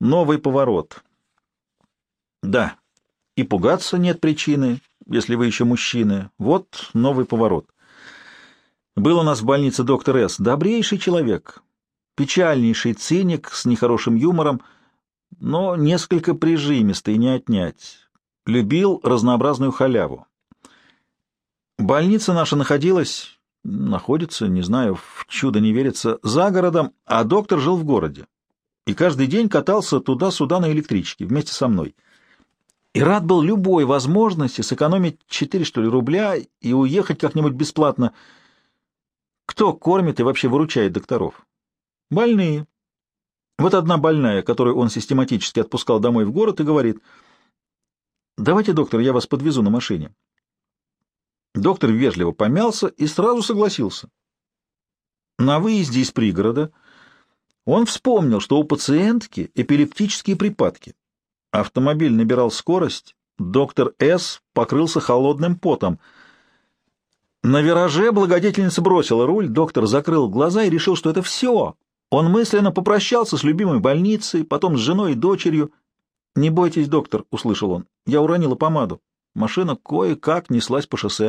Новый поворот. Да, и пугаться нет причины, если вы еще мужчины. Вот новый поворот. Был у нас в больнице доктор С. Добрейший человек, печальнейший циник с нехорошим юмором, но несколько прижимистый, не отнять. Любил разнообразную халяву. Больница наша находилась, находится, не знаю, в чудо не верится, за городом, а доктор жил в городе. И каждый день катался туда-сюда на электричке вместе со мной. И рад был любой возможности сэкономить 4, что ли, рубля и уехать как-нибудь бесплатно. Кто кормит и вообще выручает докторов? Больные. Вот одна больная, которую он систематически отпускал домой в город и говорит, «Давайте, доктор, я вас подвезу на машине». Доктор вежливо помялся и сразу согласился. На выезде из пригорода он вспомнил, что у пациентки эпилептические припадки. Автомобиль набирал скорость, доктор С. покрылся холодным потом. На вираже благодетельница бросила руль, доктор закрыл глаза и решил, что это все. Он мысленно попрощался с любимой больницей, потом с женой и дочерью. «Не бойтесь, доктор», — услышал он, — «я уронила помаду». Машина кое-как неслась по шоссе.